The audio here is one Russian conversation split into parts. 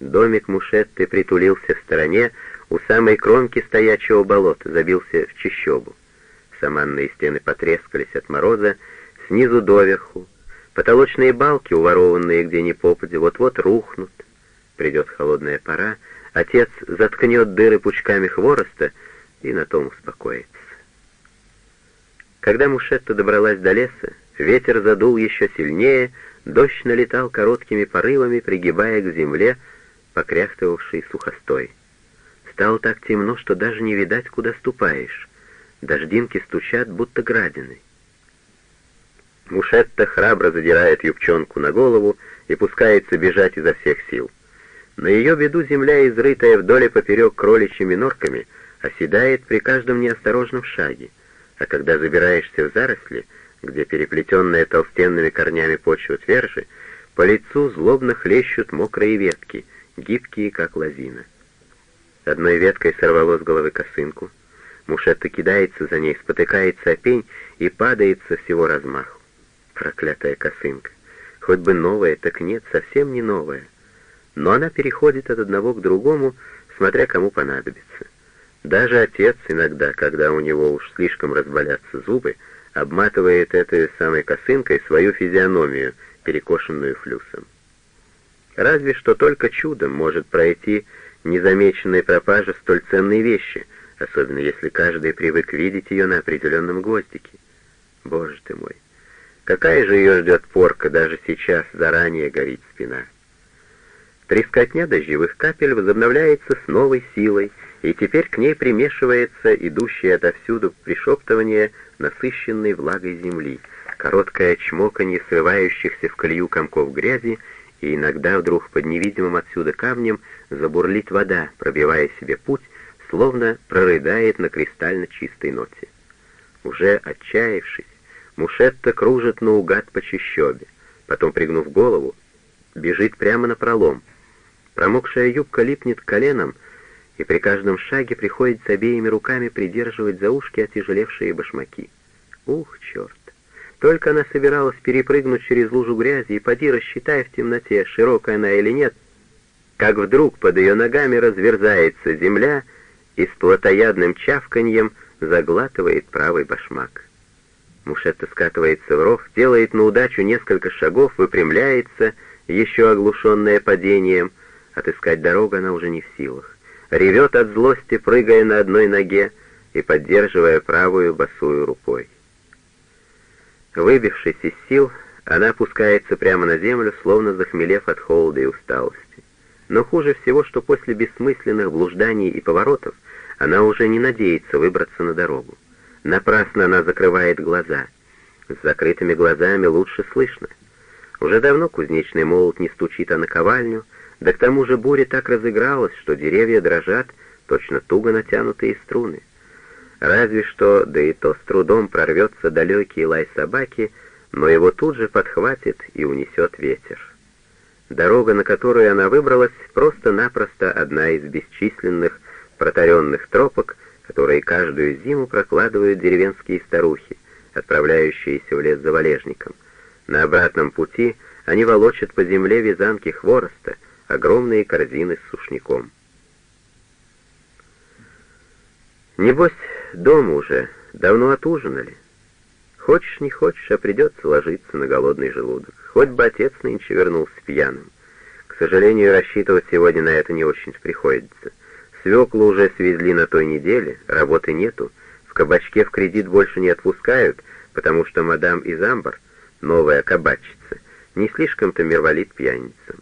Домик Мушетты притулился в стороне, у самой кромки стоячего болота, забился в чащобу. Саманные стены потрескались от мороза, снизу доверху. Потолочные балки, уворованные где ни попади, вот-вот рухнут. Придет холодная пора, отец заткнет дыры пучками хвороста и на том успокоится. Когда Мушетта добралась до леса, ветер задул еще сильнее, дождь налетал короткими порывами, пригибая к земле покряхтывавший сухостой. Стало так темно, что даже не видать, куда ступаешь. Дождинки стучат, будто градины. Мушетта храбро задирает юбчонку на голову и пускается бежать изо всех сил. На ее виду земля, изрытая вдоль и поперек кроличьими норками, оседает при каждом неосторожном шаге, а когда забираешься в заросли, где переплетенная толстенными корнями почва тверже, по лицу злобно хлещут мокрые ветки, гибкие, как лозина. Одной веткой сорвало с головы косынку. Мушетта кидается за ней, спотыкается о пень и падает со всего размаху. Проклятая косынка. Хоть бы новая, так нет, совсем не новая. Но она переходит от одного к другому, смотря кому понадобится. Даже отец иногда, когда у него уж слишком разболятся зубы, обматывает этой самой косынкой свою физиономию, перекошенную флюсом. Разве что только чудом может пройти незамеченная пропажа столь ценной вещи, особенно если каждый привык видеть ее на определенном гвоздике. Боже ты мой! Какая же ее ждет порка, даже сейчас заранее горит спина. Трескотня дождевых капель возобновляется с новой силой, и теперь к ней примешивается идущее отовсюду пришептывание насыщенной влагой земли, короткое чмоканье срывающихся в колею комков грязи, и иногда вдруг под невидимым отсюда камнем забурлит вода, пробивая себе путь, словно прорыдает на кристально чистой ноте. Уже отчаявшись, Мушетта кружит наугад по чащобе, потом, пригнув голову, бежит прямо на пролом. Промокшая юбка липнет к коленам, и при каждом шаге приходится обеими руками придерживать за ушки отяжелевшие башмаки. Ух, черт! Только она собиралась перепрыгнуть через лужу грязи, и поди рассчитай в темноте, широкая она или нет, как вдруг под ее ногами разверзается земля и с плотоядным чавканьем заглатывает правый башмак. Мушетта скатывается в ров, делает на удачу несколько шагов, выпрямляется, еще оглушенная падением. Отыскать дорогу она уже не в силах. Ревет от злости, прыгая на одной ноге и поддерживая правую босую рукой. Выбившись из сил, она опускается прямо на землю, словно захмелев от холода и усталости. Но хуже всего, что после бессмысленных блужданий и поворотов она уже не надеется выбраться на дорогу. Напрасно она закрывает глаза. С закрытыми глазами лучше слышно. Уже давно кузнечный молот не стучит о наковальню, да к тому же буря так разыгралась, что деревья дрожат, точно туго натянутые струны. Разве что, да и то с трудом прорвется далекий лай собаки, но его тут же подхватит и унесет ветер. Дорога, на которую она выбралась, просто-напросто одна из бесчисленных протаренных тропок, которые каждую зиму прокладывают деревенские старухи, отправляющиеся в лес за валежником. На обратном пути они волочат по земле вязанки хвороста, огромные корзины с сушняком. Небось, дома уже, давно отужинали. Хочешь, не хочешь, а придется ложиться на голодный желудок. Хоть бы отец нынче вернулся пьяным. К сожалению, рассчитывать сегодня на это не очень приходится. Свеклу уже свезли на той неделе, работы нету. В кабачке в кредит больше не отпускают, потому что мадам Изамбар, новая кабачица, не слишком-то мирволит пьяницам.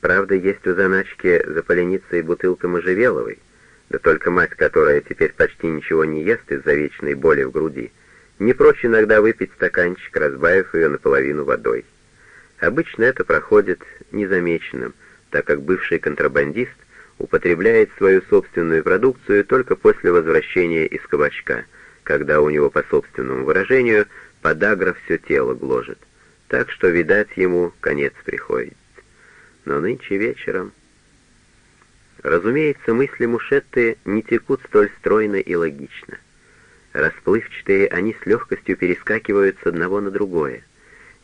Правда, есть у заначки за поленицей бутылка можжевеловой, да только мать, которая теперь почти ничего не ест из-за вечной боли в груди, не прочь иногда выпить стаканчик, разбавив ее наполовину водой. Обычно это проходит незамеченным, так как бывший контрабандист употребляет свою собственную продукцию только после возвращения из кабачка, когда у него, по собственному выражению, подагра все тело гложет. Так что, видать, ему конец приходит. Но нынче вечером... Разумеется, мысли Мушетты не текут столь стройно и логично. Расплывчатые они с легкостью перескакивают с одного на другое.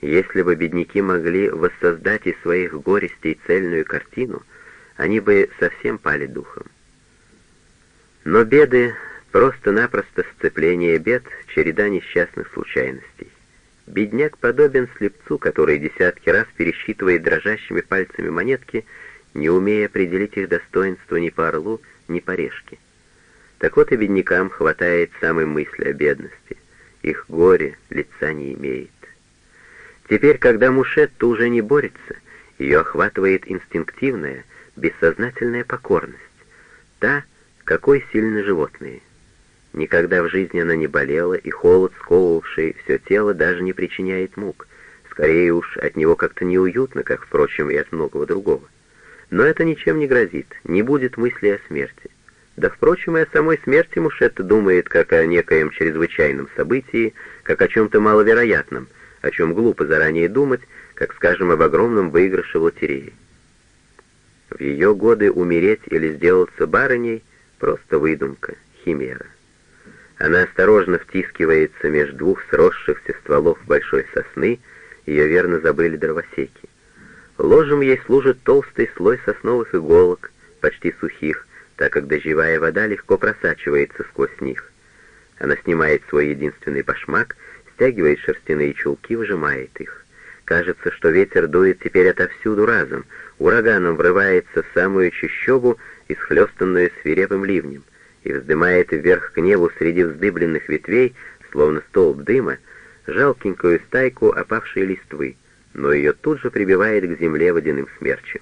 Если бы бедняки могли воссоздать из своих горестей цельную картину, они бы совсем пали духом. Но беды — просто-напросто сцепление бед, череда несчастных случайностей. Бедняк подобен слепцу, который десятки раз пересчитывает дрожащими пальцами монетки, не умея определить их достоинство ни по орлу, ни по решке. Так вот и беднякам хватает самой мысли о бедности. Их горе лица не имеет. Теперь, когда Мушетта уже не борется, ее охватывает инстинктивная, бессознательная покорность. Та, какой сильны животные. Никогда в жизни она не болела, и холод, сковывавший все тело, даже не причиняет мук. Скорее уж, от него как-то неуютно, как, впрочем, и от многого другого. Но это ничем не грозит, не будет мысли о смерти. Да, впрочем, и о самой смерти Мушетта думает как о некоем чрезвычайном событии, как о чем-то маловероятном, о чем глупо заранее думать, как, скажем, об огромном выигрыше в лотерее. В ее годы умереть или сделаться барыней — просто выдумка, химера. Она осторожно втискивается между двух сросшихся стволов большой сосны, ее верно забыли дровосеки. Ложем ей служит толстый слой сосновых иголок, почти сухих, так как дождевая вода легко просачивается сквозь них. Она снимает свой единственный башмак, стягивает шерстяные чулки, выжимает их. Кажется, что ветер дует теперь отовсюду разом, ураганом врывается в самую чащобу, исхлестанную свирепым ливнем, и вздымает вверх к небу среди вздыбленных ветвей, словно столб дыма, жалкенькую стайку опавшей листвы, но ее тут же прибивает к земле водяным смерчем.